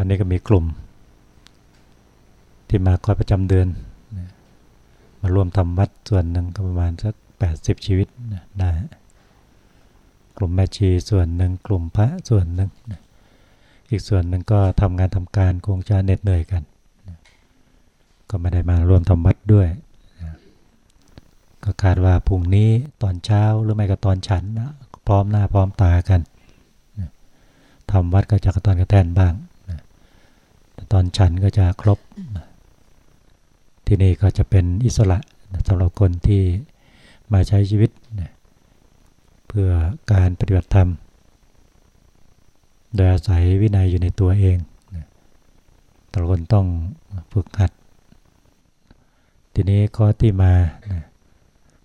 วันนี้ก็มีกลุ่ม ที่มาคอยประจำเดือน มาร่วมทำวัดส่วนหนึ่งก็ประมาณสัก 80 ชีวิตได้กลุ่มแม่ชีส่วนหนึ่งกลุ่มพระส่วนหนึ่งอีกส่วนหนึ่งก็ทำงานทำการคงจะเหน็ดเหนื่อยกัน ก็ไม่ได้มาร่วมทำวัดด้วยก็คาดว่าพรุ่งนี้ตอนเช้าหรือไม่ก็ตอนฉันนะพร้อมหน้าพร้อมตากันทำวัดก็จะกระตอนกระแทนบ้าง ตอนฉันก็จะครบ ที่นี่ก็จะเป็นอิสระสำหรับคนที่มาใช้ชีวิต เพื่อการปฏิบัติธรรม โดยอาศัยวินัยอยู่ในตัวเองแต่ละคนต้องฝึกหัด ทีนี้ก็ที่มา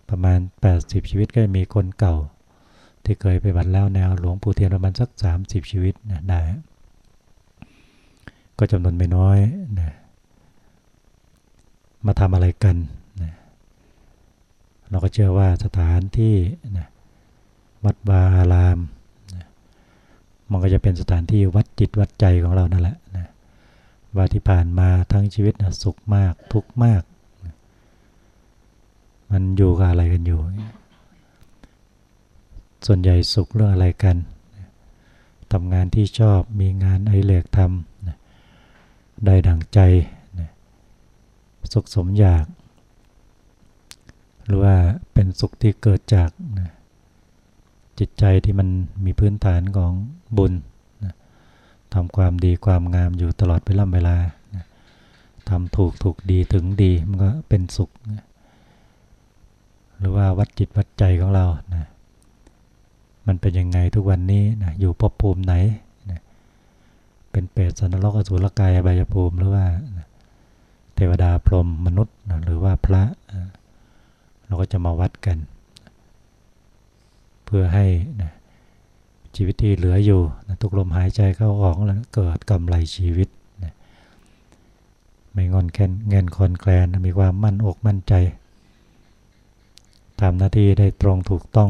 ประมาณ 80 ชีวิตก็มีคนเก่า ที่เคยไปบัตรแล้วแนวหลวงปู่เทียนประมาณสัก 30 ชีวิตนะได้ ก็จำนวนไม่น้อยนะมาทำอะไรกันนะเราก็เชื่อว่าสถานที่นะวัดวาอารามนะมันก็จะเป็นสถานที่วัดจิตวัดใจของเรานั่นแหละนะว่าที่ผ่านมาทั้งชีวิตนะสุขมากทุกข์มากนะมันอยู่กับอะไรกันอยู่ ส่วนใหญ่สุขเรื่องอะไรกันทำงานที่ชอบมีงานไอเล็กทำนะ ได้ดังใจนะสุขสมอยาก หรือว่าเป็นสุขที่เกิดจากนะจิตใจที่มันมีพื้นฐานของบุญนะทำความดีความงามอยู่ตลอดเวลาเวลานะทำถูกถูกดีถึงดีมันก็เป็นสุขนะหรือว่าวัดจิตวัดใจของเรานะมันเป็นยังไงทุกวันนี้นะอยู่ภพภูมิไหน เป็นเปรตสันนรกอสุรกายอบายภูมิหรือว่าเทวดาพรหมมนุษย์หรือว่าพระ เราก็จะมาวัดกัน เพื่อให้ชีวิตที่เหลืออยู่ทุกลมหายใจเข้าออกแล้วเกิดกำไรชีวิตไม่งอนแค้นเงินคอนแคลนมีความมั่นอกมั่นใจทำหน้าที่ได้ตรงถูกต้อง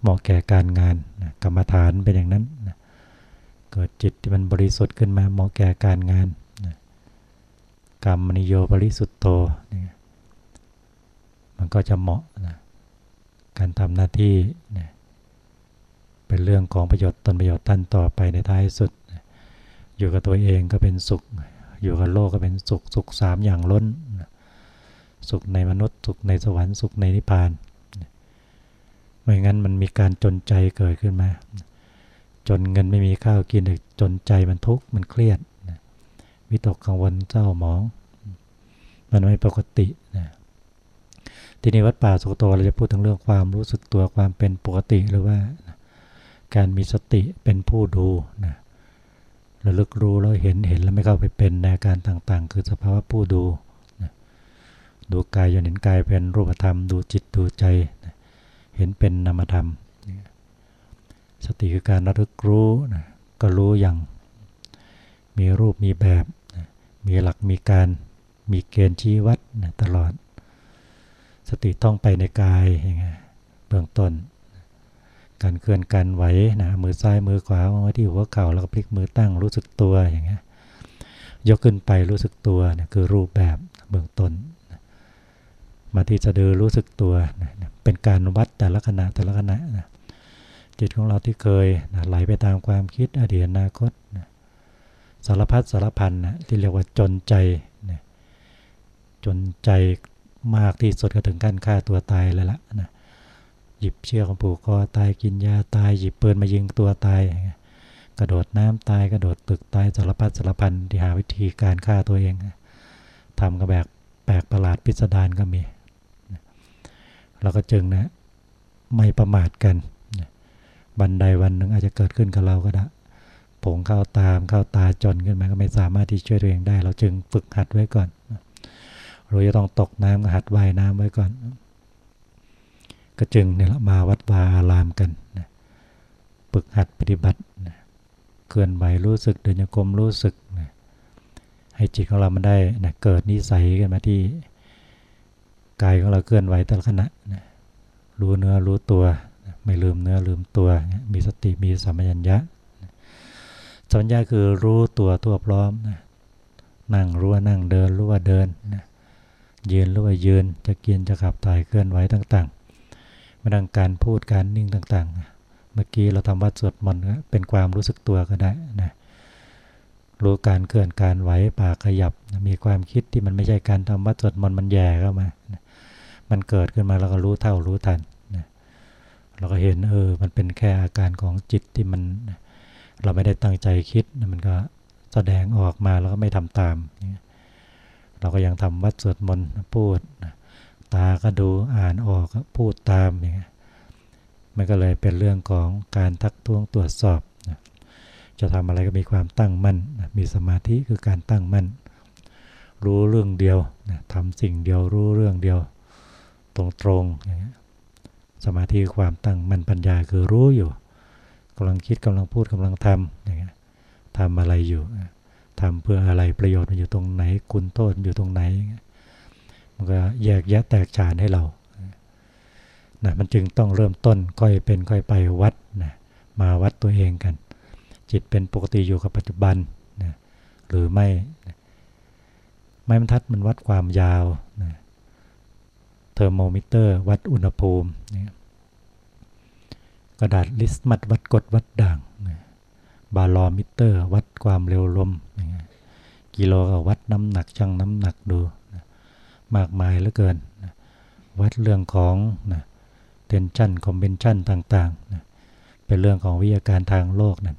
เหมาะแก่การงานกรรมฐานเป็นอย่างนั้นนะ เกิดจิตที่มันบริสุทธิ์ขึ้นมาเหมาะแก่การงานนะกรรมนิโยบริสุทธโตนะมันก็จะเหมาะนะการทำหน้าที่นะเป็นเรื่องของประโยชน์ตนประโยชน์ท่านต่อไปในท้ายสุดนะอยู่กับตัวเองก็เป็นสุข อยู่กับโลกก็เป็นสุขสุขสามอย่างล้นนะสุขในมนุษย์สุขในสวรรค์สุขในนิพพานนะไม่งั้นมันมีการจนใจเกิดขึ้นมา จนเงินไม่มีข้าวกินจนใจมันทุกข์มันเครียดนะวิตกกังวลเศร้าหมอง มันไม่ปกตินะทีนี้วัดป่าสุโตเราจะพูดถึงเรื่องความรู้สึกตัวความเป็นปกติหรือว่าการมีสติเป็นผู้ดูนะระลึกรู้แล้วเห็นเห็นแล้วไม่เข้าไปเป็นในการต่างๆ คือสภาวะผู้ดูนะดูกายจนเห็นกายเป็นรูปธรรม ดูจิตดูใจนะเห็นเป็นนามธรรม สติคือการระลึกรู้นะก็รู้อย่างมีรูปมีแบบนะมีหลักมีการมีเกณฑ์ชี้วัดนะตลอด สติต้องไปในกายอย่างเงี้ยเบื้องต้น การเคลื่อนการไหวนะมือซ้ายมือขวาวางไว้ที่หัวเข่าแล้วก็พลิกมือตั้งรู้สึกตัวอย่างเงี้ยยกขึ้นไปรู้สึกตัวนะคือรูปแบบเบื้องต้นมาที่สะดือรู้สึกตัวนะเป็นการวัดแต่ละขณะแต่ละขณะนะ จิตของเราที่เคยนะไหลไปตามความคิดอดีตอนาคตนะสารพัดสารพันนะที่เรียกว่าจนใจนะจนใจมากที่สุดก็ถึงขั้นฆ่าตัวตายเลยละนะหยิบเชือกของผูกคอตายกินยาตายหยิบปืนมายิงตัวตาย กระโดดน้ำตายกระโดดตึกตายสารพัดสารพันที่หาวิธีการฆ่าตัวเองทำกับแบบแปลกประหลาดพิสดารก็มีเราก็จึงนะไม่ประมาทกัน บันไดวันหนึ่งอาจจะเกิดขึ้นกับเราก็ได้ผงเข้าตามเข้าตาจนขึ้นมาก็ไม่สามารถที่ช่วยตัวเองได้ เราจึงฝึกหัดไว้ก่อนเราจะต้องตกน้ำก็หัดว่ายน้ำไว้ก่อน ก็จึงเนี่ยละมาวัดวาอารามกันนะฝึกหัดปฏิบัตินะเคลื่อนไหวรู้สึกเดินโยกมรู้สึกนะให้จิตของเรามันได้นะเกิดนิสัยกันมาที่กายของเราเคลื่อนไหวแต่ละขณะนะรู้เนื้อรู้ตัว ไม่ลืมเนื้อลืมตัว มีสติมีสัมปชัญญะสสัญญาคือรู้ตัวตัวพร้อมนะนั่งรู้ว่านั่งเดินรู้ว่าเดินนะยืนรู้ว่ายืนจะกินจะขับถ่ายเคลื่อนไหวต่างๆไม่ต้องการพูดการนิ่งต่างๆ เมื่อกี้เราทำวัดสวดมนต์เป็นความรู้สึกตัวก็ได้นะรู้การเคลื่อนการไหวปากขยับ มีความคิดที่มันไม่ใช่การทำวัดสวดมนต์มันแย่เข้ามา มันเกิดขึ้นมาเราก็รู้เท่ารู้ทัน เราก็เห็นเออมันเป็นแค่อาการของจิตที่มันเราไม่ได้ตั้งใจคิดมันก็แสดงออกมาแล้วก็ไม่ทำตาม เราก็ยังทำวัดสวดมนต์พูด ตาก็ดูอ่านออกพูดตามอย่างเงี้ยมันก็เลยเป็นเรื่องของการทักท้วงตรวจสอบ จะทำอะไรก็มีความตั้งมั่น มีสมาธิคือการตั้งมั่น รู้เรื่องเดียวนะทำสิ่งเดียวรู้เรื่องเดียว ตรงๆอย่างเงี้ย สมาธิความตั้งมั่นปัญญาคือรู้อยู่กำลังคิดกำลังพูดกำลังทำอย่างเงี้ยทำอะไรอยู่ทำเพื่ออะไรประโยชน์มันอยู่ตรงไหนคุณโทษอยู่ตรงไหน มันก็แยกแยะแตกฉานให้เรานะมันจึงต้องเริ่มต้นค่อยเป็นค่อยไปวัดนะมาวัดตัวเองกัน จิตเป็นปกติอยู่กับปัจจุบันนะหรือไม่นะไม้บรรทัดมันวัดความยาวนะ เทอร์โมมิเตอร์ วัดอุณหภูมิ กระดาษลิตมัสวัดกรดวัดด่าง บารอมิเตอร์ วัดความเร็วลม กิโลก็วัดน้ำหนักชั่งน้ำหนักดู มากมายเหลือเกิน วัดเรื่องของนะ tension compression ต่างๆนะเป็นเรื่องของวิทยาการทางโลกนั่น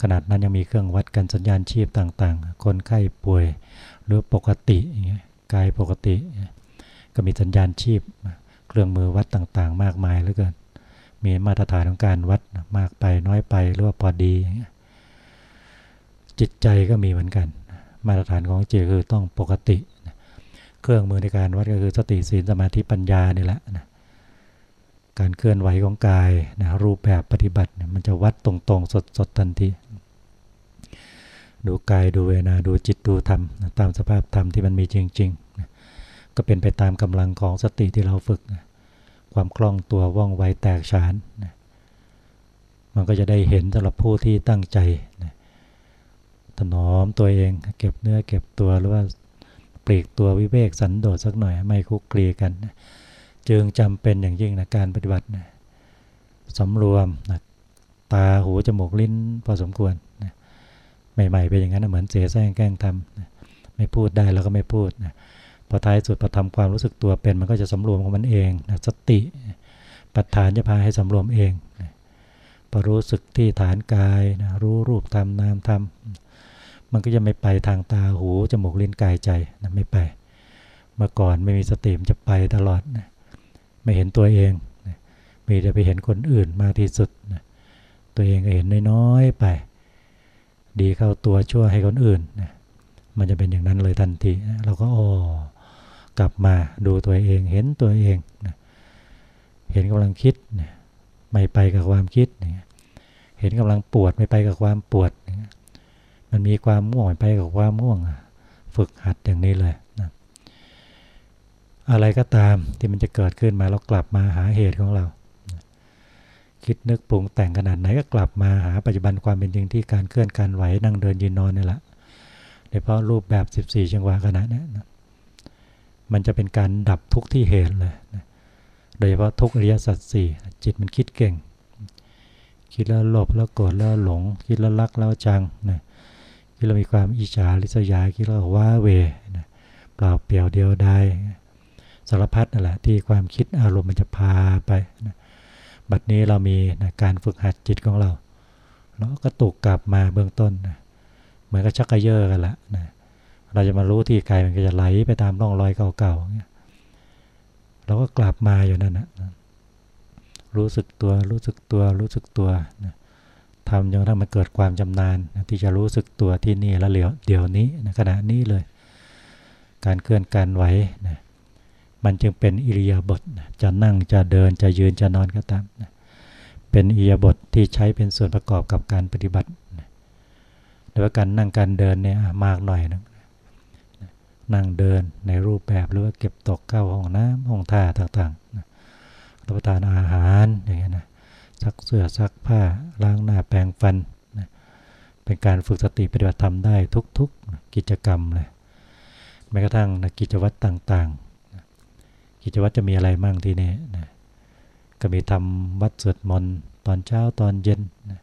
ขนาดนั้นยังมีเครื่องวัดกันสัญญาณชีพต่างๆ คนไข้ป่วยหรือปกติอย่างเงี้ยกายปกติ ก็มีสัญญาณชีพ เครื่องมือวัดต่างๆ มากมายเหลือเกิน มีมาตรฐานของการวัดมากไปน้อยไปหรือว่าพอดี จิตใจก็มีเหมือนกัน มาตรฐานของจิตคือต้องปกติ เครื่องมือในการวัดก็คือสติสีลสมาธิปัญญานี่แหละนะการเคลื่อนไหวของกายนะรูปแบบปฏิบัติมันจะวัดตรงๆ สดๆทันทีดูกายดูเวนาดูจิตดูธรรมตามสภาพธรรมที่มันมีจริงๆ ก็เป็นไปตามกำลังของสติที่เราฝึกนะความคล่องตัวว่องไวแตกฉานนะมันก็จะได้เห็นสำหรับผู้ที่ตั้งใจนะถนอมตัวเองเก็บเนื้อเก็บตัวหรือว่าปลีกตัววิเวกสันโดษสักหน่อยไม่คุกคลีกันนะจึงจำเป็นอย่างยิ่งนะการปฏิบัตินะสำรวมนะตาหูจมูกลิ้นพอสมควรนะใหม่ๆเป็นอย่างนั้นนะเหมือนเสียแซงแกล้งทำนะไม่พูดได้แล้วก็ไม่พูดนะ พอท้ายสุดพอทำความรู้สึกตัวเป็นมันก็จะสำรวมของมันเองนะสติปัฏฐานจะพาให้สำรวมเองนะพอรู้สึกที่ฐานกายนะรู้รูปธรรมนามธรรมมันก็จะไม่ไปทางตาหูจมูกลิ้นกายใจนะไม่ไป เมื่อก่อนไม่มีสติมันจะไปตลอดนะไม่เห็นตัวเองนะมีแต่ไปเห็นคนอื่นมากที่สุดนะตัวเองก็เห็นน้อยๆไป ดีเข้าตัวชั่วให้คนอื่นนะมันจะเป็นอย่างนั้นเลยทันที เราก็อ๋อ กลับมาดูตัวเองเห็นตัวเองนะเห็นกำลังคิดนะไม่ไปกับความคิดนะเห็นกำลังปวดไม่ไปกับความปวดนะมันมีความง่วงไปกับความง่วง ฝึกหัดอย่างนี้เลยนะอะไรก็ตามที่มันจะเกิดขึ้นมาเรากลับมาหาเหตุของเรา คิดนึกปรุงแต่งขนาดไหนก็กลับมาหาปัจจุบันความเป็นจริงที่การเคลื่อนการไหวนั่งเดินยืนนอนนี่แหละโดยเฉพาะรูปแบบ 14 จังหวะขณะนี้นะ มันจะเป็นการดับทุกที่เหตุเลยนะโดยเฉพาะทุกอริยสัจสี่จิตมันคิดเก่ง คิดแล้วหลบแล้วโกรธแล้วหลง คิดแล้วรักแล้วจังนะคิดแล้วมีความอิจฉาริษยาคิดแล้วว้าเวนะเปล่าเปลี่ยวเดียวดายสารพัดนั่นแหละที่ความคิดอารมณ์มันจะพาไปนะบัดนี้เรามีนะการฝึกหัดจิตของเราแล้วก็ตกกลับมาเบื้องต้นนะเหมือนกับชักกระเยอะกันละนะ เราจะมารู้ที่กายมันก็จะไหลไปตามร่องรอยเก่าๆเงี้ยเราก็กลับมาอยู่นั่นนะรู้สึกตัวรู้สึกตัวรู้สึกตัวนะทำจนกระทั่งมันเกิดความจำนานนะที่จะรู้สึกตัวที่นี่แล้วเดี๋ยวเดี๋ยวนี้นะขณะนี้เลย การเคลื่อนการไหวนะมันจึงเป็นอิริยาบถนะจะนั่งจะเดินจะยืนจะนอนก็ตามนะเป็นอิริยาบถทที่ใช้เป็นส่วนประกอบกับการปฏิบัตินะโดยว่าการนั่งการเดินเนี่ยมากหน่อยนะ นั่งเดินในรูปแบบหรือว่าเก็บตกเข้าห้องน้ำห้องท่าต่างๆนะรับประทานอาหารอย่างเงี้ยนะซักเสื้อซักผ้าล้างหน้าแปรงฟันนะเป็นการฝึกสติปฏิบัติธรรมได้ทุกๆกิจกรรมเลยแม้กระทั่งนะกิจวัตรต่างๆกิจวัตรจะมีอะไรมั่งที่นี่นะก็มีทำวัดสวดมนต์ตอนเช้าตอนเย็นนะ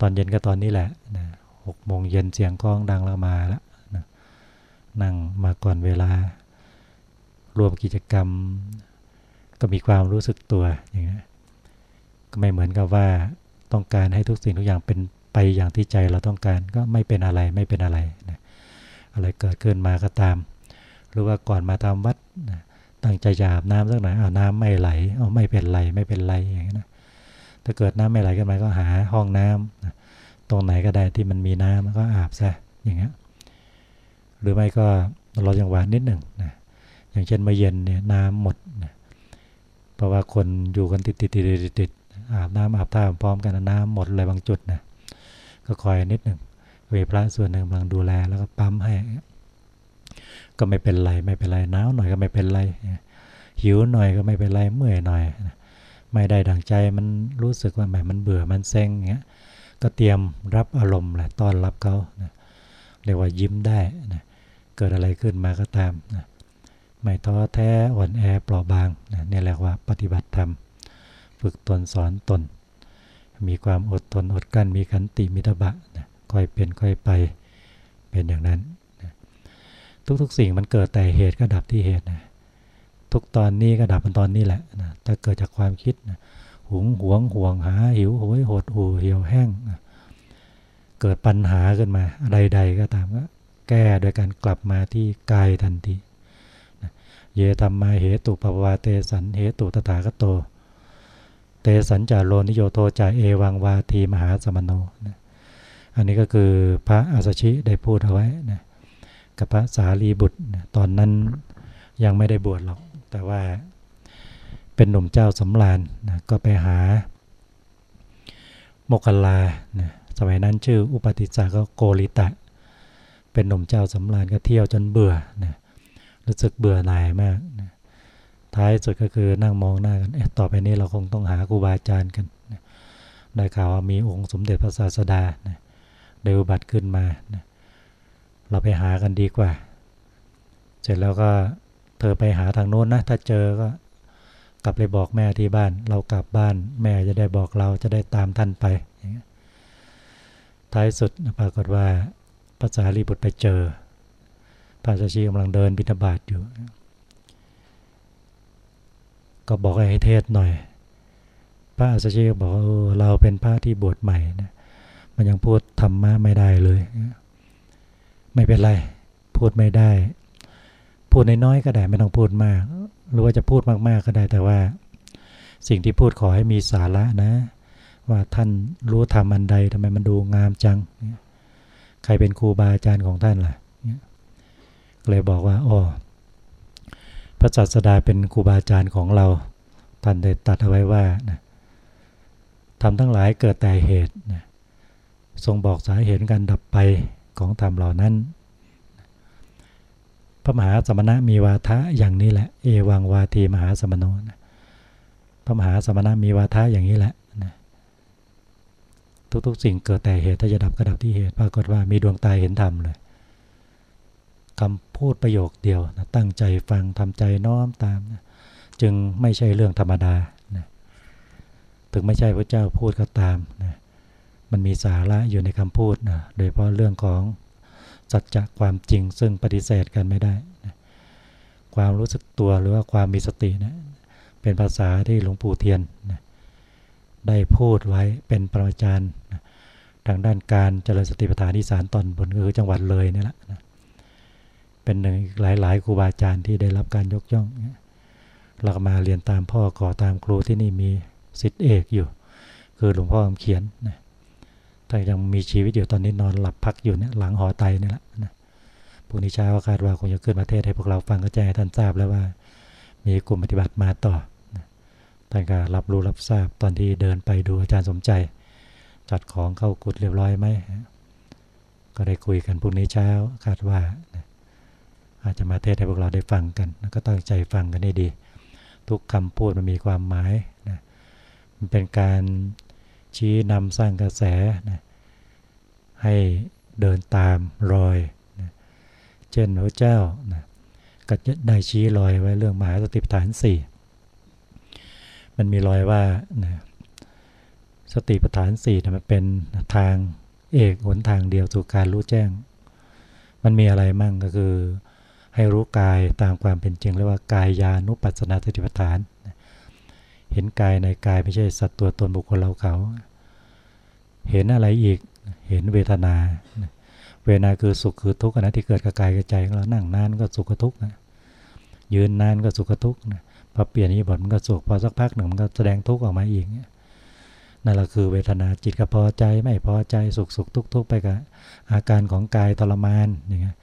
ตอนเย็นก็ตอนนี้แหละนะหกโมงเย็นเสียงกล้องดังแล้วมาแล้ว นั่งมาก่อนเวลา รวมกิจกรรม ก็มีความรู้สึกตัวอย่างนี้ก็ไม่เหมือนกับว่าต้องการให้ทุกสิ่งทุกอย่างเป็นไปอย่างที่ใจเราต้องการก็ไม่เป็นอะไรไม่เป็นอะไรนะอะไรเกิดขึ้นมาก็ตาม หรือว่าก่อนมาทำวัดนะตั้งใจจะอาบน้ำสักหน่อยเอาน้ำไม่ไหลเอาไม่เป็นไรไม่เป็นไรอย่างนี้นะถ้าเกิดน้ำไม่ไหลขึ้นมาก็หาห้องน้ำนะตรงไหนก็ได้ที่มันมีน้ำก็อาบซะอย่างเงี้ย หรือไม่ก็รอจังหวะนิดหนึ่งนะอย่างเช่นเมื่อเย็นเนี่ยน้ำหมดนะเพราะว่าคนอยู่กันติดติดติดติดอาบน้ำอาบท่าพร้อมกันน้ำหมดเลยบางจุดนะก็คอยนิดหนึ่งเวพระส่วนหนึ่งกำลังดูแลแล้วก็ปั๊มให้ ก็ไม่เป็นไรไม่เป็นไรหนาวหน่อยก็ไม่เป็นไรหิวหน่อยก็ไม่เป็นไรเมื่อยหน่อยไม่ได้ดังใจมันรู้สึกว่าแหมมันเบื่อมันเซ็งเงี้ยก็เตรียมรับอารมณ์แหละต้อนรับเขานะเรียกว่ายิ้มได้นะ เกิดอะไรขึ้นมาก็ตามนะไม่ท้อแท้อ่อนแอเปราะบางนะนี่เรียกว่าปฏิบัติธรรม ฝึกตนสอนตน มีความอดทนอดกั้นมีขันติมิตบะนะค่อยเป็นค่อยไปเป็นอย่างนั้นนะทุกๆสิ่งมันเกิดแต่เหตุก็ดับที่เหตุนะทุกตอนนี้ก็ดับมันตอนนี้แหละนะถ้าเกิดจากความคิดนะหุงหวงห่วงหาหิวโหยหดหูเหี่ยวแห้งนะเกิดปัญหาขึ้นมาใดๆก็ตามก็ แก้โดยการกลับมาที่กายทันทีเยธรรมาเหตุปปวาเตสันเหตุตถาคตโต เตสันจาโลนิโยโตจาเอวังวาทีมหาสมโนนะอันนี้ก็คือพระอาสชิได้พูดเอาไว้นะกับพระสารีบุตรนะตอนนั้นยังไม่ได้บวชหรอก แต่ว่าเป็นหนุ่มเจ้าสำราญนะก็ไปหาโมกขลานะสมัยนั้นชื่ออุปติสาก็โกริตะ เป็นหนุ่มเจ้าสำราญก็เที่ยวจนเบื่อนะรู้สึกเบื่อหน่ายมากนะท้ายสุดก็คือนั่งมองหน้ากันเอ๊ะต่อไปนี้เราคงต้องหาครูบาอาจารย์กันนะได้ข่าวว่ามีองค์สมเด็จพระศาสดานะเดวบัตรขึ้นมานะเราไปหากันดีกว่า เสร็จแล้วก็เธอไปหาทางโน้นนะ ถ้าเจอก็กลับไปบอกแม่ที่บ้าน เรากลับบ้านแม่จะได้บอกเราจะได้ตามท่านไป ท้ายสุดปรากฏว่า ภาษาลีบุตรไปเจอพระสัชีกำลังเดินบิณฑบาตอยู่ ก็บอกให้เทศหน่อย พระสัชีก็บอกเราเป็นพระที่บวชใหม่นะมันยังพูดธรรมะไม่ได้เลย ไม่เป็นไร พูดไม่ได้ พูดน้อยๆก็ได้ไม่ต้องพูดมาก หรือว่าจะพูดมากๆก็ได้แต่ว่า สิ่งที่พูดขอให้มีสาระนะ ว่าท่านรู้ธรรมอันใดทำไมมันดูงามจัง ใครเป็นครูบาอาจารย์ของท่านล่ะเลยบอกว่าอ๋อพระศาสดาเป็นครูบาอาจารย์ของเรา ท่านได้ตัดเอาไว้ว่านะทำทั้งหลายเกิดแต่เหตุนะทรงบอกสาเหตุการดับไปของธรรมเหล่านั้น พระมหาสมณะมีวาทะอย่างนี้แหละ เอวังวาทีมหาสมโนนะพระมหาสมณะมีวาทะอย่างนี้แหละ ทุกๆ สิ่งเกิดแต่เหตุถ้าจะดับก็ดับที่เหตุปรากฏว่ามีดวงตาเห็นธรรมเลยคำพูดประโยคเดียวนะตั้งใจฟังทำใจน้อมตามนะจึงไม่ใช่เรื่องธรรมดานะถึงไม่ใช่พระเจ้าพูดก็ตามนะมันมีสาระอยู่ในคำพูดนะโดยเฉพาะเรื่องของสัจจะความจริงซึ่งปฏิเสธกันไม่ได้นะความรู้สึกตัวหรือว่าความมีสตินะเป็นภาษาที่หลวงปู่เทียนนะ ได้พูดไว้เป็นประจานทางด้านการเจริญสติปัฏฐานที่สารตอนบนคือจังหวัดเลยนี่แหละเป็นหนึ่งหลายๆครูบาอาจารย์ที่ได้รับการยกย่องเราก็มาเรียนตามพ่อก่อตามครูที่นี่มีสิทธิเอกอยู่ คือหลวงพ่อคำเขียนนะแต่ยังมีชีวิตอยู่ตอนนี้นอนหลับพักอยู่เนี่ยหลังหอไตนี่แหละนะพรุ่งนี้เช้าคาดว่าคงจะขึ้นมาเทศให้พวกเราฟังก็แจ้งให้ท่านทราบแล้วว่า มีกลุ่มปฏิบัติมาต่อ ท่านก็รับรู้รับทราบตอนที่เดินไปดูอาจารย์สมใจ จัดของเข้ากุดเรียบร้อยไหมก็ได้คุยกันพรุ่งนี้เช้าคาดว่า อาจจะมาเทศให้พวกเราได้ฟังกัน ก็ตั้งใจฟังกันให้ดี ทุกคำพูดมันมีความหมายนะมันเป็นการชี้นำสร้างกระแสนะให้เดินตามรอยนะเช่นพระเจ้านะก็ได้ชี้รอยไว้เรื่องมหาสติปัฏฐานสี่ มันมีรอยว่านะสติปัฏฐานสี่มันเป็นทางเอกหนทางเดียวสู่การรู้แจ้ง มันมีอะไรมั่งก็คือ ให้รู้กายตามความเป็นจริงเรียกว่ากายยานุปัสสนาสติปัฏฐาน เห็นกายในกายไม่ใช่สัตว์ตัวตนบุคคลเราเขา เห็นอะไรอีกเห็นเวทนา เวทนาคือสุขคือทุกข์นะที่เกิดกับกายกับใจของเรานั่งนานก็สุขกับทุกข์นะยืนนานก็สุขกับทุกข์นะ อเปลี่ยนนี้บทมันก็สุขพอสักพักหนึ่งมันก็แสดงทุกข์ออกมาอีกนั่นแหละคือเวทนาจิตก็พอใจไม่พอใจสุขสุขทุกทุกไปกับอาการของกายทรมานอย่างเงี้ย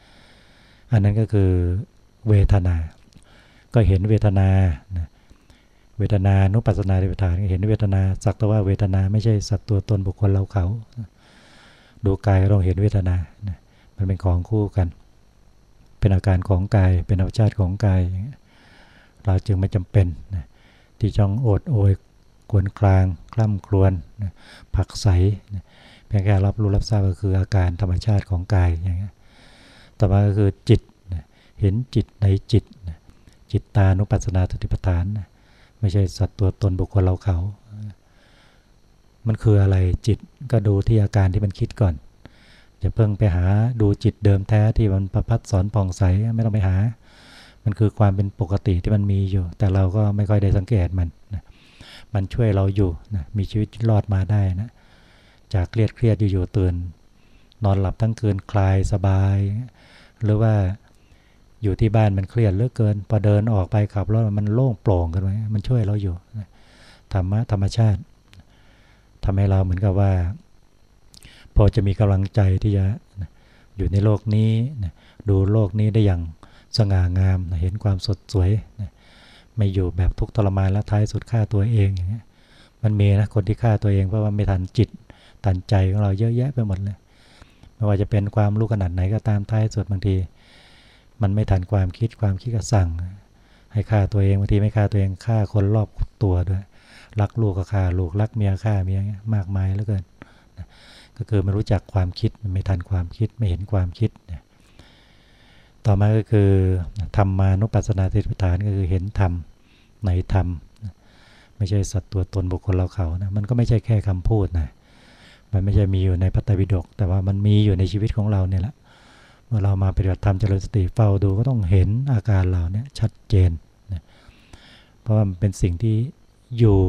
อันนั้นก็คือเวทนา ก็เห็นเวทนาเวทนานุปัสสนาติปฐานเห็นเวทนาสักแต่ว่าเวทนาไม่ใช่สัตว์ตัวตนบุคคลเราเขา ดูกายเราเห็นเวทนา มันเป็นของคู่กัน เป็นอาการของกายเป็นอารชาติของกายเเราจึงไม่จำเป็นที่จ้องโอดโอยกวนกลางคล่ำครวนผักใสเพียงแค่รับรู้รับทราบก็คืออาการธรรมชาติของกายอย่างเงี้ต่อมาก็คือจิตเห็นจิตในจิตจิตตานุปัสสนาสติปัฏฐานไม่ใช่สัตว์ตัวตนบุคคลเราเขา มันคืออะไรจิตก็ดูที่อาการที่มันคิดก่อนอย่าเพิ่งไปหาดูจิตเดิมแท้ที่มันประพัดสอนผ่องใสไม่ต้องไปหา มันคือความเป็นปกติที่มันมีอยู่ แต่เราก็ไม่ค่อยได้สังเกตมันมันช่วยเราอยู่นะมีชีวิตรอดมาได้นะจากเครียดเครียดอยู่ๆตื่น นอนหลับทั้งคืนคลายสบาย หรือว่าอยู่ที่บ้านมันเครียดเหลือเกิน พอเดินออกไปขับรถมันโล่งโปร่งกันไว้มันช่วยเราอยู่ธรรมะธรรมชาติทำให้เราเหมือนกับว่า พอจะมีกำลังใจที่จะอยู่ในโลกนี้ดูโลกนี้ได้อย่าง สง่างามเห็นความสดสวยไม่อยู่แบบทุกทรมานและท้ายสุดฆ่าตัวเองอย่างเงี้ยมันมีนะคนที่ฆ่าตัวเองเพราะว่าไม่ทันจิตทันใจของเราเยอะแยะไปหมดเลยไม่ว่าจะเป็นความรู้ขนาดไหนก็ตามท้ายสุดบางที มันไม่ทันความคิดความคิดก็สั่ง ให้ฆ่าตัวเองบางทีไม่ฆ่าตัวเองฆ่าคนรอบตัวด้วยรักลูกก็ฆ่าลูกรักเมียฆ่าเมียมากมายเหลือเกินก็คือไม่รู้จักความคิดมันไม่ทันความคิดไม่เห็นความคิด ต่อมาก็คือธรรมานุปัสสนาติปฐานก็คือเห็นธรรมในธรรม ไม่ใช่สัตว์ตัวตนบุคคลเราเขานะมันก็ไม่ใช่แค่คำพูดนะมันไม่ใช่มีอยู่ในพระไตรปิฎกแต่ว่ามันมีอยู่ในชีวิตของเราเนี่ยแหละเมื่อเรามาปฏิบัติธรรมเจริญสติเฝ้าดูก็ต้องเห็นอาการเราเนี่ยชัดเจนนะเพราะว่ามันเป็นสิ่งที่อยู่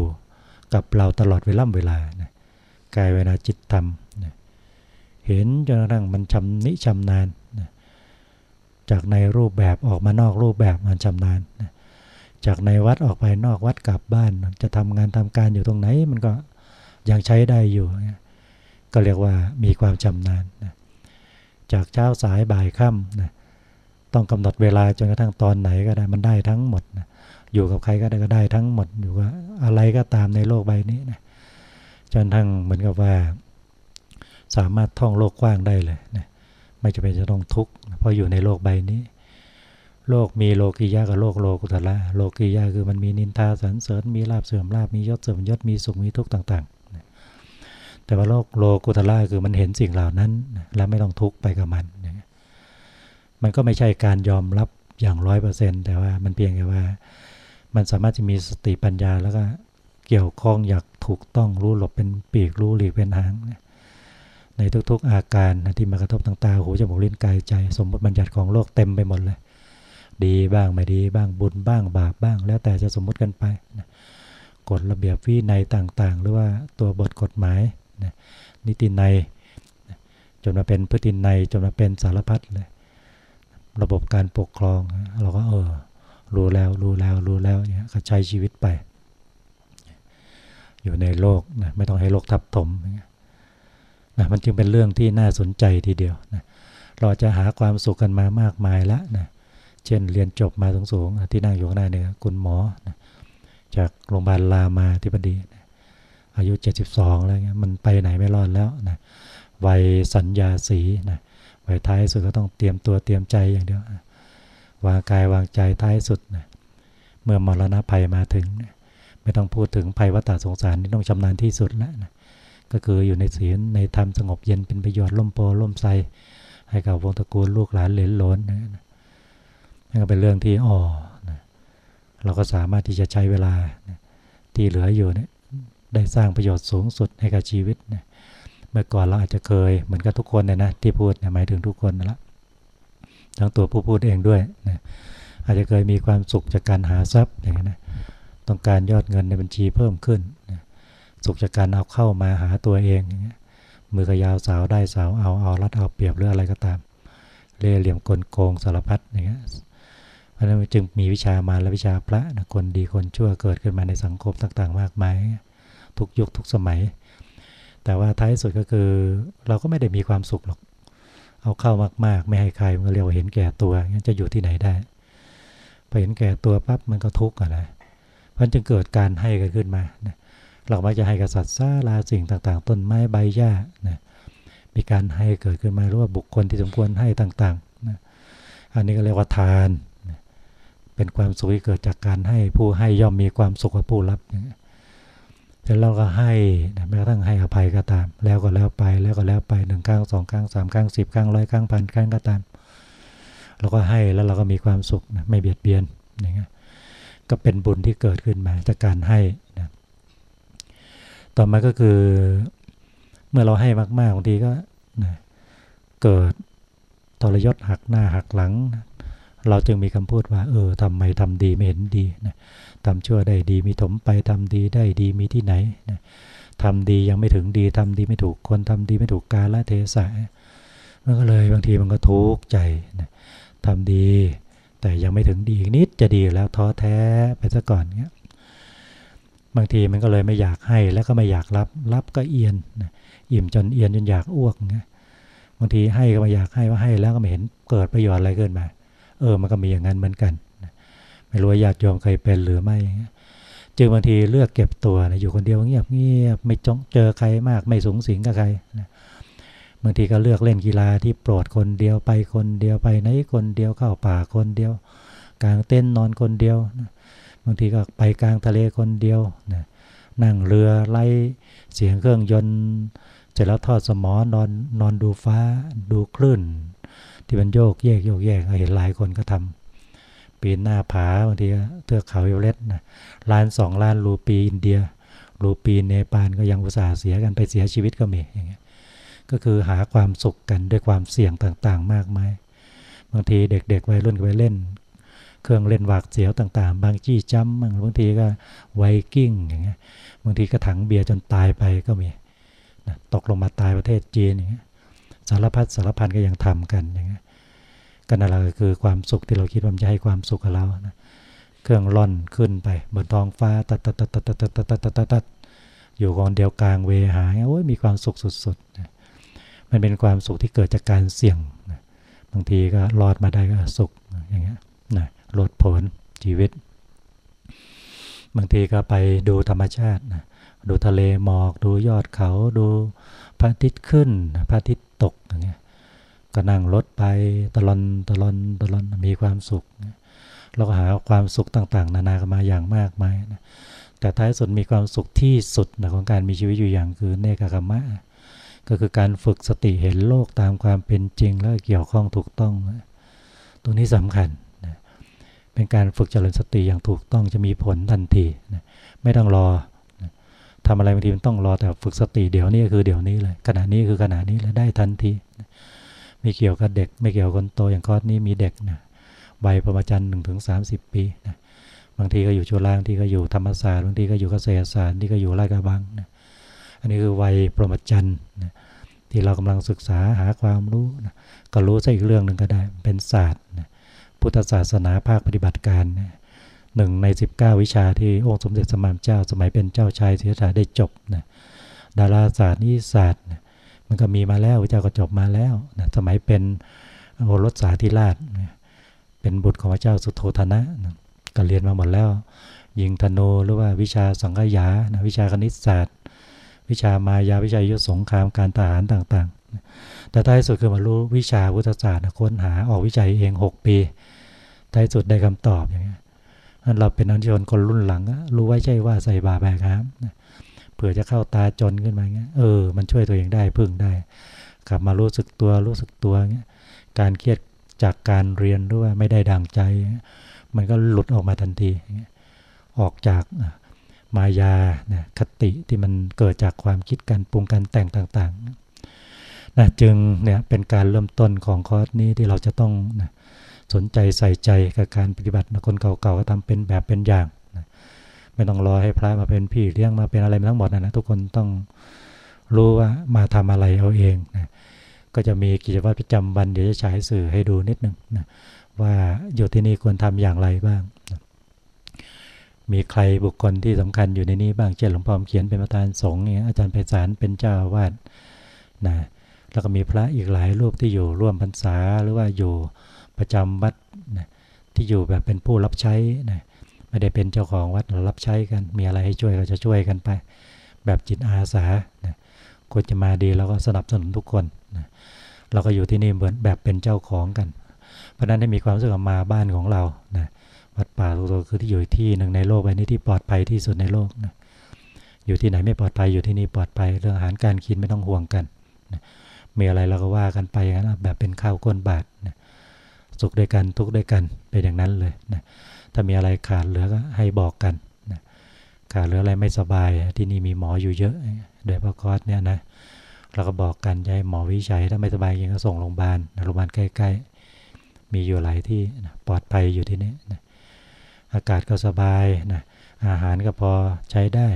กับเราตลอดเวลาเวลานะกายเวลาจิตธรรมนะเห็นจนกระทั่งมันชำนิชำนาญน จากในรูปแบบออกมานอกรูปแบบมันชำนาญนจากในวัดออกไปนอกวัดกลับบ้าน จะทำงานทำการอยู่ตรงไหน มันก็ยังใช้ได้อยู่ ก็เรียกว่ามีความชำนาญนจากเช้าสายบ่ายค่ำนะต้องกำหนดเวลาจนกระทั่งตอนไหนก็ได้มันได้ทั้งหมดนะอยู่กับใครก็ได้ก็ได้ทั้งหมดอยู่กับอะไรก็ตามในโลกใบนี้นะจนทั้งเหมือนกับว่า สามารถท่องโลกกว้างได้เลยนะ ไม่จะเป็นจะต้องทุกข์เพราะอยู่ในโลกใบนี้ โลกมีโลกียะกับโลกโลกุตละโลกียะคือมันมีนินทาสรรเสริญมีลาบเสื่อมลาบมียศเสื่อมยศมีสุขมีทุกข์ต่างๆ แต่ว่าโลกโลกุตละคือมันเห็นสิ่งเหล่านั้น แล้วไม่ต้องทุกข์ไปกับมัน มันก็ไม่ใช่การยอมรับอย่างร้อยเปอร์เซ็นต์แต่ว่ามันเพียงแค่ว่า มันสามารถจะมีสติปัญญาแล้วก็เกี่ยวข้องอยากถูกต้องรู้หลบเป็นปีกรู้หลีกเป็นหาง ในทุกๆอาการที่มากระทบทางตาหูจมูกลิ้นกายใจ สมมติบัญญัติของโลกเต็มไปหมดเลย ดีบ้างไม่ดีบ้างบุญบ้างบาปบ้าง แล้วแต่จะสมมติกันไปกฎระเบียบวินัยต่างๆ หรือว่าตัวบทกฎหมายนะนิตินัยจนมาเป็นพฤตินัยจนมาเป็นสารพัดเลย ระบบการปกครองเราก็เออรู้แล้วรู้แล้วรู้แล้วเนี่ยก็ใช้ชีวิตไป อยู่ในโลกนะไม่ต้องให้โลกทับถม นะมันจึงเป็นเรื่องที่น่าสนใจทีเดียวนะเราจะหาความสุขกันมามากมายแล้วนะเช่นเรียนจบมาสูงๆที่นั่งอยู่ข้างหน้าเนี่ยคุณหมอนะจากโรงพยาบาลรามาธิบดีนะอายุ 72แล้วเงี้ยมันไปไหนไม่รอดแล้วนะวัยสัญญาสีนะวัยท้ายสุดก็ต้องเตรียมตัวเตรียมใจอย่างเดียววางกายวางใจท้ายสุดนะเมื่อมรณะภัยมาถึงนะไม่ต้องพูดถึงภัยวัฏสงสารนี่ต้องชำนาญที่สุดแล้วนะ ก็คืออยู่ในศีลในธรรมสงบเย็นเป็นประโยชน์ล่มโพล่มไทรให้กับวงตระกูลลูกหลานเหลนหลนนั่นก็เป็นเรื่องที่อ๋อเราก็สามารถที่จะใช้เวลาที่เหลืออยู่เนี่ยได้สร้างประโยชน์สูงสุดให้กับชีวิตนะเมื่อก่อนเราอาจจะเคยเหมือนกับทุกคนเนี่ยนะที่พูดหมายถึงทุกคนนะละทั้งตัวผู้พูดเองด้วยนะอาจจะเคยมีความสุขจากการหาทรัพย์อย่างนี้นะต้องการยอดเงินในบัญชีเพิ่มขึ้นนะ สุขจากการเอาเข้ามาหาตัวเองอย่างเงี้ยมือกระยาวสาวได้สาวเอาเอารัดเอาเปรียบหรืออะไรก็ตาม เล่เหลี่ยมกลโกงสารพัดอย่างเงี้ยเพราะนั้นจึงมีวิชามาและวิชาพระนะคนดีคนชั่วเกิดขึ้นมาในสังคมต่างๆ มากมายทุกยุคทุกสมัย แต่ว่าท้ายสุดก็คือเราก็ไม่ได้มีความสุขหรอกเอาเข้ามากๆ ไม่ให้ใครมันเรียกว่าเห็นแก่ตัวงั้นจะอยู่ที่ไหนได้พอเห็นแก่ตัวปั๊บมันก็ทุกข์อะนะเพราะจึงเกิดการให้กันขึ้นมานะ เรามักจะให้กับสัตว์ซาลาสิ่งต่างๆ ต้นไม้ใบหญ้านะมีการให้เกิดขึ้นมาหรือว่าบุคคลที่สมควรให้ต่างๆนะอันนี้ก็เรียกว่าทานนะเป็นความสุขที่เกิดจากการให้ผู้ให้ย่อมมีความสุขกับผู้รับอย่างนี้แต่เราก็ให้แม้กระทั่งให้อภัยก็ตาม แล้วก็แล้วไปแล้วก็แล้วไปหนึ่งครั้งสองครั้งสามครั้งสิบครั้งร้อยครั้งพันครั้งก็ตามเราก็ให้แล้วเราก็มีความสุขนะไม่เบียดเบียนอย่างเงี้ยก็เป็นบุญที่เกิดขึ้นมาจากการให้ ต่อมาก็คือ เมื่อเราให้มากๆบางทีก็นะเกิดทรยศหักหน้าหักหลังนะเราจึงมีคำพูดว่า เออทำไมทำดีไม่เห็นดีนะทำชั่วได้ดีมีถมไปทำดีได้ดีมีที่ไหนนะทำดียังไม่ถึงดีทำดีไม่ถูกคนทำดีไม่ถูกกาลเทศะมันก็เลยบางทีมันก็ทุกข์ใจนะทำดี แต่ยังไม่ถึงดีนิดจะดีแล้วท้อแท้ไปซะก่อนเงี้ย บางทีมันก็เลยไม่อยากให้แล้วก็ไม่อยากรับ รับก็เอียนนะอิ่มจนเอียนจนอยากอ้วกเงี้ยบางทีให้ก็ไม่อยากให้ว่าให้แล้วก็ไม่เห็นเกิดประโยชน์อะไรเกินมา เออ มันก็มีอย่างนั้นเหมือนกัน ไม่รู้ญาติโยมเคยเป็นหรือไม่ จึงบางทีเลือกเก็บตัวนะอยู่คนเดียวเงียบเงียบไม่จ้องเจอใครมากไม่สูงสิงกับใครนะบางทีก็เลือกเล่นกีฬาที่โปรดคนเดียวไปคนเดียวไปไหนคนเดียวเข้าป่าคนเดียว กลางเต้นนอนคนเดียวนะางทีก็ไปกลางทะเลคนเดียวนะนั่งเรือไล่เสียงเครื่องยนต์เสร็จแล้วทอดสมอนอนนอนดูฟ้าดูคลื่น ที่มันโยกแยกโยกแยกเห็นหลายคนก็ทำปีนหน้าผาบางทีเทือกเขาเอเวอเรสต์นะล้านสองล้านรูปีอินเดีย รูปีเนปาลก็ยังอุตส่าห์เสียกันไปเสียชีวิตก็มีอย่างเงี้ยก็คือหาความสุขกันด้วยความเสี่ยงต่างๆ มากมายบางทีเด็กๆวัยรุ่นก็ไปเล่น เครื่องเล่นหวากเสียวต่าง ๆ บางจี้จ้ำบางบางทีก็ไวกิ้งอย่างเงี้ยบางทีก็ถังเบียร์จนตายไปก็มีนะตกลงมาตายประเทศจีนอย่างเงี้ยสารพัดสารพันก็ยังทำกันอย่างเงี้ยก็นั่นแหละคือความสุขที่เราคิดว่ามันจะให้ความสุขกับเรานะเครื่องล่อนขึ้นไปบนท้องฟ้าตัดตัดตัดตัดตัดตัดตัดตัดตัดตัดอยู่คนเดียวกลางเวหาโอ้ยมีความสุขสุดๆนะมันเป็นความสุขที่เกิดจากการเสี่ยงนะบางทีก็รอดมาได้ก็สุขอย่างเงี้ยนะ ลดผลชีวิต บางทีก็ไปดูธรรมชาตินะดูทะเลหมอก ดูยอดเขาดูพระอาทิตย์ขึ้นพระอาทิตย์ตกอย่างเงี้ยก็นั่งรถไปตลอนตลอนตลอนมีความสุขเราก็หาความสุขต่าง ๆ นานากันมาอย่างมากมายนะแต่ท้ายสุดมีความสุขที่สุดนะของการมีชีวิตอยู่อย่างคือเนกกรรมะก็คือการฝึกสติเห็นโลกตามความเป็นจริงแล้วเกี่ยวข้องถูกต้อง ตรงนี้สำคัญ เป็นการฝึกเจริญสติอย่างถูกต้องจะมีผลทันทีนะไม่ต้องรอนะทำอะไรบางทีมันต้องรอแต่ฝึกสติเดี๋ยวนี้คือเดี๋ยวนี้เลยขณะนี้คือขณะนี้แล้วได้ทันทีนะไม่เกี่ยวกับเด็ก ไม่เกี่ยวกับคนโตอย่างคอร์สนี้มีเด็กนะวัยประมาณหนึ่งถึงสามสิบปีนะบางทีก็อยู่จุฬาบางทีก็อยู่ธรรมศาสตร์บางทีก็อยู่เกษตรศาสตร์ที่ก็อยู่ราชกระบังนะอันนี้คือวัยประมาจันนะที่เรากำลังศึกษาหาความรู้นะก็รู้ซะอีกเรื่องหนึ่งก็ได้เป็นศาสตร์นะ พุทธศาสนาภาคปฏิบัติการหนึ่งใน 19 วิชาที่องค์สมเด็จสมานเจ้า สมัยเป็นเจ้าชายเสียชาได้จบนะดาราศาสตร์นิศาสตร์มันก็มีมาแล้วพระเจ้าก็จบมาแล้วนะสมัยเป็นโอรสสาธิราชเป็นบุตรของพระเจ้าสุโธธนะนะก็เรียนมาหมดแล้ว ยิงธนูหรือว่าวิชาสังขยานะวิชาคณิตศาสตร์ วิชามายาวิชายุทธสงครามการทหารต่างๆ แต่ท้ายสุดคือมารู้วิชาพุทธศาสตร์ค้นหาออกวิจัยเอง 6 ปี ท้ายสุดได้คำตอบอย่างเงี้ยเราเป็นอนักชนคนรุ่นหลัง รู้ไว้ใช่ว่าใส่บาแบกครับเผื่อจะเข้าตาจนขึ้นมาเงี้ยเออมันช่วยตัวเองได้พึ่งได้ กลับมารู้สึกตัวรู้สึกตัวเงี้ยการเครียดจากการเรียนด้วยไม่ได้ดังใจ มันก็หลุดออกมาทันทีออกจากมายาคติที่มันเกิดจากความคิดการปรุงการแต่งต่าง ๆ นะจึงเนี่ยเป็นการเริ่มต้นของคอร์สนี้ที่เราจะต้องนะสนใจใส่ใจกับการปฏิบัตินะคนเก่าๆก็ทำเป็นแบบเป็นอย่างนะไม่ต้องรอให้พระมาเป็นพี่เลี้ยงมาเป็นอะไรทั้งหมดนะนะทุกคนต้องรู้ว่ามาทำอะไรเอาเองนะก็จะมีกิจวัตรประจำวันเดี๋ยวจะฉายสื่อให้ดูนิดนึงนะว่าอยู่ที่นี่ควรทำอย่างไรบ้างนะมีใครบุคคลที่สำคัญอยู่ในนี้บ้าง เช่นหลวงพ่อเขียนเป็นประธานสงฆ์เนี่ยอาจารย์ไพศาลเป็นเจ้าวาดนะ แล้วก็มีพระอีกหลายรูปที่อยู่ร่วมพรรษาหรือว่าอยู่ประจำวัดนะที่อยู่แบบเป็นผู้รับใช้นะไม่ได้เป็นเจ้าของวัดเรารับใช้กัน มีอะไรให้ช่วยก็จะช่วยกันไป แบบจิตอาสานะคนจะมาดีเราก็สนับสนุนทุกคนนะเราก็อยู่ที่นี่เหมือนแบบเป็นเจ้าของกัน เพราะนั้นให้มีความรู้สึกมาบ้านของเรานะวัดป่าตัวคือที่อยู่ที่หนึ่งในโลกใบนี้ที่ปลอดภัยที่สุดในโลกนะอยู่ที่ไหนไม่ปลอดภัยอยู่ที่นี่ปลอดภัยเรื่องอาหารการกินไม่ต้องห่วงกันนะ มีอะไรเราก็ว่ากันไปอย่างนั้นแบบเป็นข้าวก้นบาทนะสุขด้วยกันทุกข์ด้วยกันเป็นอย่างนั้นเลยนะถ้ามีอะไรขาดเหลือก็ให้บอกกันนะขาดเหลืออะไรไม่สบายที่นี่มีหมออยู่เยอะโดยพระคอสเนี่ยนะเราก็บอกกันให้หมอวิจัยถ้าไม่สบายยังก็ส่งโรงพยาบาลโรงพยาบาลใกล้ ๆ มีอยู่หลายที่นะปลอดภัยอยู่ที่นี่นะอากาศก็สบายนะอาหารก็พอใช้ได้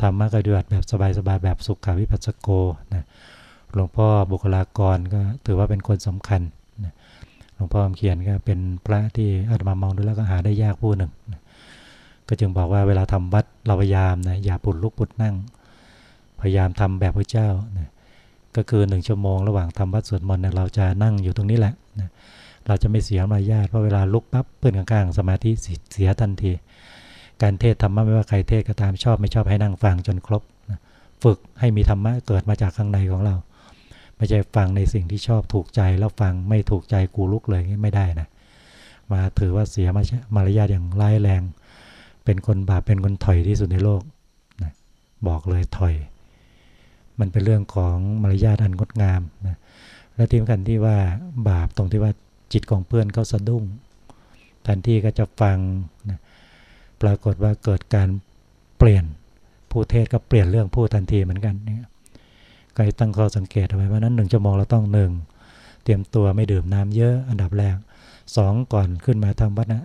ธรรมะก็ดูดแบบสบายๆแบบสุขวิปัสสโกนะ หลวงพ่อบุคลากรก็ถือว่าเป็นคนสำคัญหลวงพ่อเขียนก็เป็นพระที่อาตมามองดูแล้วก็หาได้ยากผู้หนึ่ง ก็จึงบอกว่าเวลาทำวัดเราพยายามนะอย่าปุดลุกปุดนั่ง พยายามทำแบบพระเจ้านะก็คือหนึ่งชั่วโมงระหว่างทำวัดสวดมนต์เราจะนั่งอยู่ตรงนี้แหละนะเราจะไม่เสียมารยาทเพราะเวลาลุกปั๊บเพื่อนข้างๆ สมาธิเสียทันที การเทศธรรมะไม่ว่าใครเทศก็ตามชอบไม่ชอบให้นั่งฟังจนครบนะฝึกให้มีธรรมะเกิดมาจากข้างในของเรา ไม่ใช่ฟังในสิ่งที่ชอบถูกใจแล้วฟังไม่ถูกใจกูลุกเลยไม่ได้นะมาถือว่าเสียมารยาทอย่างร้ายแรง เป็นคนบาปเป็นคนถอยที่สุดในโลกนะบอกเลยถอย มันเป็นเรื่องของมารยาทอันงดงามนะและที่สำคัญที่ว่าบาปตรงที่ว่าจิตของเพื่อนเขาสะดุ้งทันทีก็จะฟังนะปรากฏว่าเกิดการเปลี่ยนผู้เทศก็เปลี่ยนเรื่องพูดทันทีเหมือนกันเนี่ย ก็ตั้งข้อสังเกตเอาไว้ว่านั้นหนึ่งชั่วโมงเราต้องหนึ่งเตรียมตัวไม่ดื่มน้ำเยอะอันดับแรกสองก่อนขึ้นมาทำวัดนะ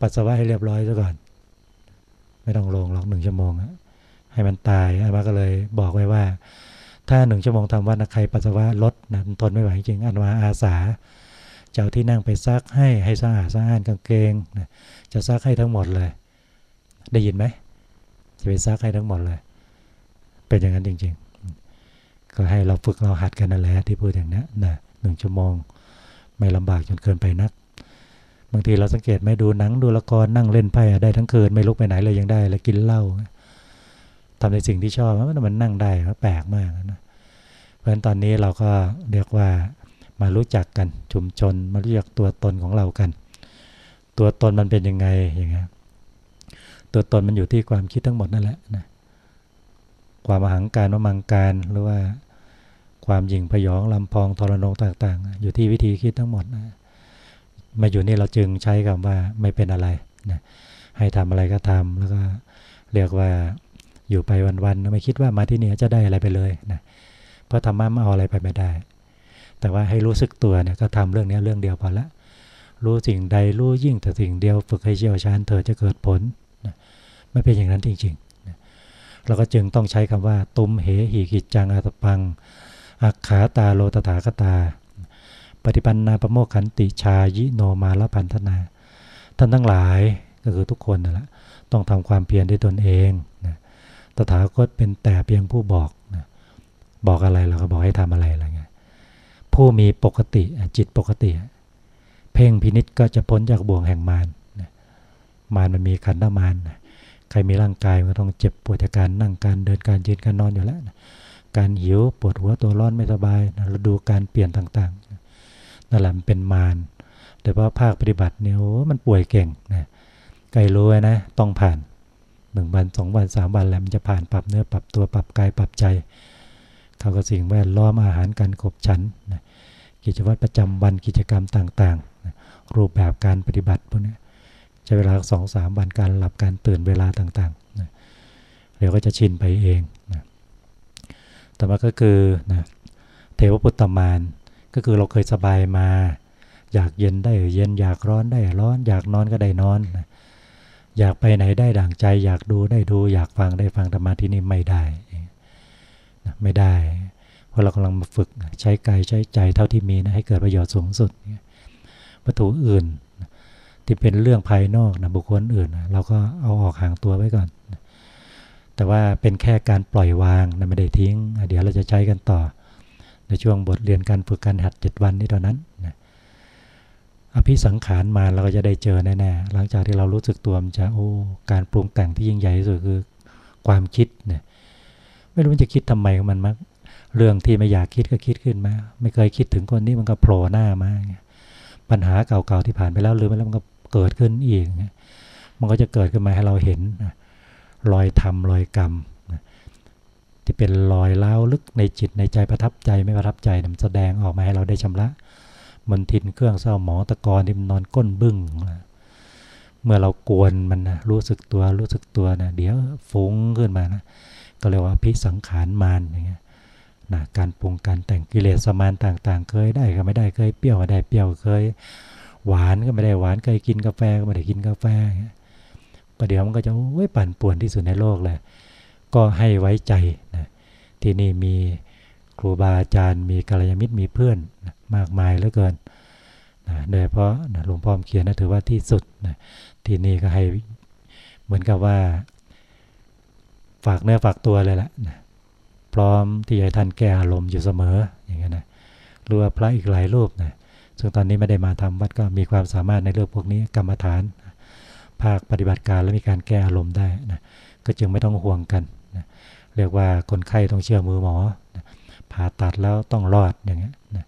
ปัสสาวะให้เรียบร้อยซะก่อน ไม่ต้องลงหรอกหนึ่งชั่วโมงให้มันตายอามาก็เลยบอกไว้ว่า ถ้าหนึ่งชั่วโมงทำวัดนะใครปัสสาวะลดนะทนไม่ไหวจริงอันมาอาสาจะเอาที่นั่งไปซักให้ให้สะอาดสะอาดกางเกงนะจะซักให้ทั้งหมดเลย ได้ยินไหมจะไปซักให้ทั้งหมดเลย เป็นอย่างนั้นจริง ก็ให้เราฝึกเราหัดกันนั่นแหละที่พูดอย่างนี้นะหนึ่งชั่วโมงไม่ลำบากจนเกินไปนัก บางทีเราสังเกตไหมดูหนังดูละครนั่งเล่นไพ่ได้ทั้งคืนไม่ลุกไปไหนเลยยังได้เลยกินเหล้าทำในสิ่งที่ชอบมันนั่งได้แปลกมากนะเพราะฉะนั้นตอนนี้เราก็เรียกว่ามารู้จักกันชุมชนมารู้จักตัวตนของเรากัน ตัวตนมันเป็นยังไงอย่างเงี้ยตัวตนมันอยู่ที่ความคิดทั้งหมดนั่นแหละนะความอหังการวมังการหรือว่า ความหยิ่งพยองลำพองทรนงต่าง ๆ อยู่ที่วิธีคิดทั้งหมดนะมาอยู่นี่เราจึงใช้คำว่าไม่เป็นอะไรนะให้ทำอะไรก็ทำแล้วก็เรียกว่าอยู่ไปวันๆไม่คิดว่ามาที่นี่จะได้อะไรไปเลยนะเพราะธรรมะไม่เอาอะไรไปไม่ได้ แต่ว่าให้รู้สึกตัวเนี่ยก็ทำเรื่องนี้เรื่องเดียวพอละรู้สิ่งใดรู้ยิ่งแต่สิ่งเดียวฝึกให้เชี่ยวชาญเธอจะเกิดผลนะไม่เป็นอย่างนั้นจริงๆเราก็จึงต้องใช้คำว่า ตุมเหหิกิจจังอาตปัง อักขาตาโลตถาคตา ปฏิปันนาประโมคขันติชายิโนมาลพันธนา ท่านทั้งหลายก็คือทุกคนนั่นแหละต้องทำความเพียรด้วยตนเองนะตถาคตเป็นแต่เพียงผู้บอกนะบอกอะไรเราก็บอกให้ทำอะไรอะไรเงี้ยผู้มีปกติจิตปกติ เพ่งพินิษก็จะพ้นจากบ่วงแห่งมารมารมันมีขันธ์มารใครมีร่างกายก็ต้องเจ็บปวดจากการนั่งการเดินการยืนการนอนอยู่แล้ว การหิวปวดหัวตัวร้อนไม่สบายเราดูการเปลี่ยนต่างๆนั่นแหละมันเป็นมารแต่ว่าภาคปฏิบัติเนี่ยโอ้มันป่วยเก่งนะไกลรู้นะต้องผ่านหนึ่งวันสองวันสามวันแล้วมันจะผ่านปรับเนื้อปรับตัวปรับกายปรับใจเขาก็สิ่งแวดล้อมอาหารการขบฉันนะกิจวัตรประจำวันกิจกรรมต่างๆนะรูปแบบการปฏิบัติพวกนี้ใช้เวลาสองสามวันการหลับการตื่นเวลาต่างๆนะเดี๋ยวก็จะชินไปเองนะ ต่อมาก็คือนะเทวปุตตมานก็คือเราเคยสบายมา อยากเย็นได้เย็นอยากร้อนได้ร้อน อยากนอนก็ได้นอนนะอยากไปไหนได้ดั่งใจ อยากดูได้ดู อยากฟังได้ฟังธรรมะที่นี่ไม่ได้นะไม่ได้ เพราะเรากำลังมาฝึกใช้กายใช้ใจเท่าที่มีนะให้เกิดประโยชน์สูงสุดวัตถุอื่น ที่เป็นเรื่องภายนอกนะบุคคลอื่นนะเราก็เอาออกห่างตัวไว้ก่อน แต่ว่าเป็นแค่การปล่อยวางนะไม่ได้ทิ้ง เดี๋ยวเราจะใช้กันต่อ ในช่วงบทเรียนการฝึกการหัดเจ็ดวันนี้เท่านั้นนะอภิสังขารมาเราก็จะได้เจอแน่ๆ หลังจากที่เรารู้สึกตัวมันจะโอ้การปรุงแต่งที่ยิ่งใหญ่ที่สุดคือความคิดเนี่ยไม่รู้มันจะคิดทำไมมันมัก เรื่องที่ไม่อยากคิดก็คิดขึ้นมา ไม่เคยคิดถึงคนนี้มันก็โผล่หน้ามาปัญหาเก่าๆที่ผ่านไปแล้วหรือไม่แล้วมันก็เกิดขึ้นอีกมันก็จะเกิดขึ้นมาให้เราเห็น รอยธรรมรอยกรรมที่เป็นรอยเล้าลึกในจิตในใจประทับใจไม่ประทับใจมันแสดงออกมาให้เราได้ชำระมันทินเครื่องเศร้าหมองตะกอนที่มันนอนก้นบึ้งเมื่อเรากวนมันนะรู้สึกตัวรู้สึกตัวนะเดี๋ยวฟุ้งขึ้นมานะก็เรียกว่าพิสังขารมานอย่างเงี้ยนะการปรุงการแต่งกิเลสสมานต่าง ๆ เคยได้ก็ไม่ได้เคยเปรี้ยวก็ได้เปรี้ยวเคย หวานก็ไม่ได้หวานเคยกินกาแฟก็ไม่ได้กินกาแฟ ประเดี๋ยวมันก็จะโอ้ยปั่นป่วนที่สุดในโลกเลยก็ให้ไว้ใจนะที่นี่มีครูบาอาจารย์ มีกัลยาณมิตรมีเพื่อนนะมากมายเหลือเกินนะโดยเพราะนะหลวงพ่อเขียนนะถือว่าที่สุดนะที่นี่ก็ให้เหมือนกับว่า ฝากเนื้อฝากตัวเลยแหละนะพร้อมที่จะท่านแก้อารมณ์อยู่เสมออย่างเงี้ยนะรู้ว่าพระอีกหลายรูปนะซึ่งตอนนี้ไม่ได้มาทำวัดก็มีความสามารถในเรื่องพวกนี้กรรมฐาน ภาคปฏิบัติการและมีการแก้อารมณ์ได้นะก็จึงไม่ต้องห่วงกันนะเรียกว่าคนไข้ต้องเชื่อมือหมอนะผ่าตัดแล้วต้องรอดอย่างเงี้ยนะ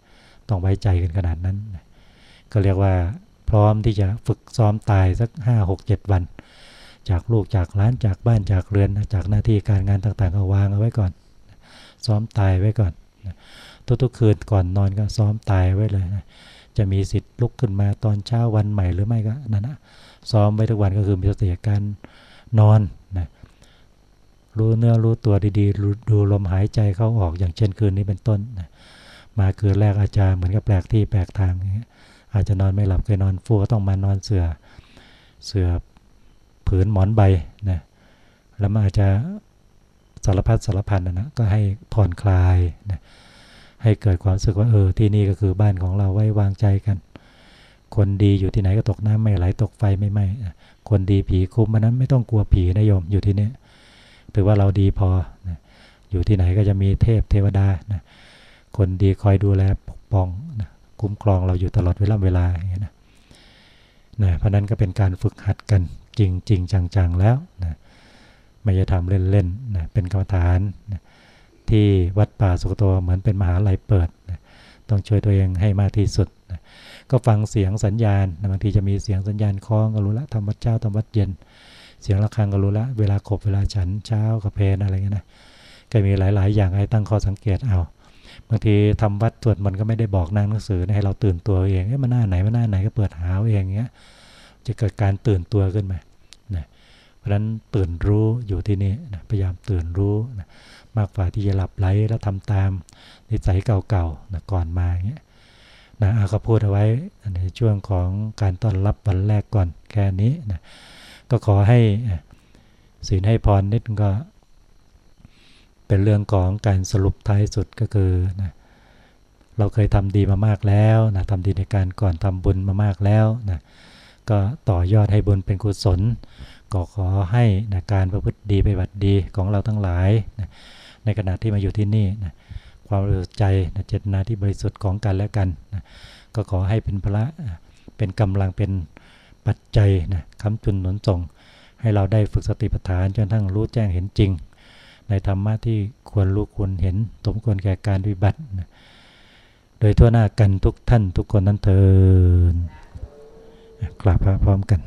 ต้องไว้ใจกันขนาดนั้นนะก็เรียกว่าพร้อมที่จะฝึกซ้อมตายสัก 5 6 7 วัน จากลูกจากร้านจากบ้านจากเรือนจากหน้าที่การงานต่างๆก็วางเอาไว้ก่อน ซ้อมตายไว้ก่อนทุกๆคืนก่อนนอนก็ซ้อมตายไว้เลยนะจะมีสิทธิ์ลุกขึ้นมาตอนเช้าวันใหม่หรือไม่ก็นั่นนะ ซ้อมไว้ทุกวันก็คือมีสติการนอนนะรู้เนื้อรู้ตัวดีๆ ดูลมหายใจเข้าออกอย่างเช่นคืนนี้เป็นต้นนะมาคืนแรกอาจารย์เหมือนกับแปลกที่แปลกทางอาจจะนอนไม่หลับเคยนอนฟูก็ต้องมานอนเสือเสือผืนหมอนใบนะแล้วมันอาจจะสารพัดสารพันนะนะก็ให้ผ่อนคลายนะให้เกิดความรู้สึกว่าเออที่นี่ก็คือบ้านของเราไว้วางใจกัน คนดีอยู่ที่ไหนก็ตกน้ำไม่ไหลตกไฟไม่ไหม้คนดีผีคุ้มมันนั้นไม่ต้องกลัวผีนะโยมอยู่ที่นี่ถือว่าเราดีพอนะอยู่ที่ไหนก็จะมีเทพเทวดานะคนดีคอยดูแลปกป้องนะคุ้มครองเราอยู่ตลอดเวลาเวลาอย่างนี้นะนะเพราะนั้นก็เป็นการฝึกหัดกันจริงจริงจังๆแล้วนะไม่จะทำเล่นๆนะเป็นกรรมฐานนะที่วัดป่าสุกโตเหมือนเป็นมหาลัยเปิดนะต้องช่วยตัวเองให้มากที่สุด ก็ฟังเสียงสัญญาณบางทีจะมีเสียงสัญญาณคล้องก็รู้ละทำวัดเช้าทำวัดเย็น เสียงะระฆังก็รู้ละ เวลาขบเวลาฉันเช้ากับเพนอะไรเงี้ยนะก็มีหลาย ๆ อย่างให้ตั้งข้อสังเกตเอาบางทีทำวัดตรวจมันก็ไม่ได้บอกนางหนังสือให้เราตื่นตัวเองเอ้มันหน้าไหนมันหน้าไหนก็เปิดหาเองเงี้ยจะเกิดการตื่นตัวขึ้นมานะเพราะฉะนั้นตื่นรู้อยู่ที่นี่นะพยายามตื่นรู้นะมากกว่าที่จะหลับไหลแล้วทำตามนิสัยเก่าๆนะก่อนมาเงี้ย นะอาก็พูดเอาไว้ในช่วงของการต้อนรับวันแรกก่อนแค่นี้นะก็ขอให้ศีลให้พรนิดก็เป็นเรื่องของการสรุปท้ายสุดก็คือนะเราเคยทำดีมามากแล้วนะทำดีในการก่อนทำบุญมามากแล้วนะก็ต่อยอดให้บุญเป็นกุศล ก็ขอให้นะการประพฤติดีไปบัติดีของเราทั้งหลายนะในขณะที่มาอยู่ที่นี่นะ ความรู้ใจนะเจตนาที่บริสุทธิ์ของกันและกันนะก็ขอให้เป็นพระเป็นกำลังเป็นปัจจัยนะคำจุนหนุนส่ง ให้เราได้ฝึกสติปัฏฐานจนทั้งรู้แจ้งเห็นจริง ในธรรมะที่ควรรู้ควรเห็นสมควรแก่การวิบัตินะโดยทั่วหน้ากันทุกท่านทุกคนนั้นเถิดกราบพระพร้อมกัน